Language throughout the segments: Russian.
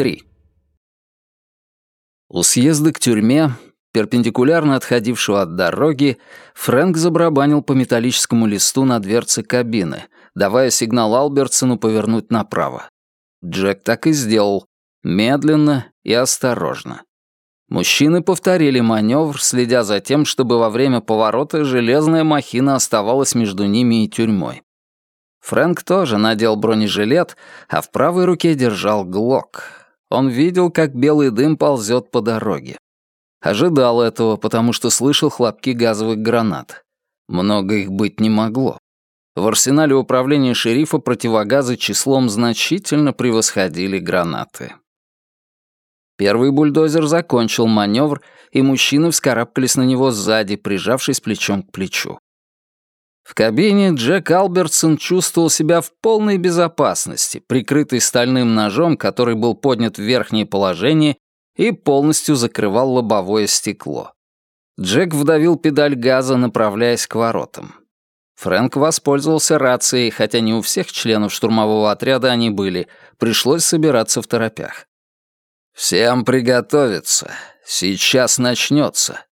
3. У съезда к тюрьме, перпендикулярно отходившего от дороги, Фрэнк забарабанил по металлическому листу на дверце кабины, давая сигнал Албертсону повернуть направо. Джек так и сделал, медленно и осторожно. Мужчины повторили маневр, следя за тем, чтобы во время поворота железная махина оставалась между ними и тюрьмой. Фрэнк тоже надел бронежилет, а в правой руке держал глок. Он видел, как белый дым ползет по дороге. Ожидал этого, потому что слышал хлопки газовых гранат. Много их быть не могло. В арсенале управления шерифа противогазы числом значительно превосходили гранаты. Первый бульдозер закончил маневр, и мужчины вскарабкались на него сзади, прижавшись плечом к плечу. В кабине Джек Албертсон чувствовал себя в полной безопасности, прикрытый стальным ножом, который был поднят в верхнее положение и полностью закрывал лобовое стекло. Джек вдавил педаль газа, направляясь к воротам. Фрэнк воспользовался рацией, хотя не у всех членов штурмового отряда они были, пришлось собираться в торопях. «Всем приготовиться. Сейчас начнется»,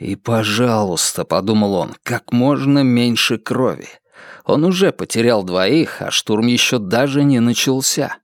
«И, пожалуйста», — подумал он, — «как можно меньше крови. Он уже потерял двоих, а штурм еще даже не начался».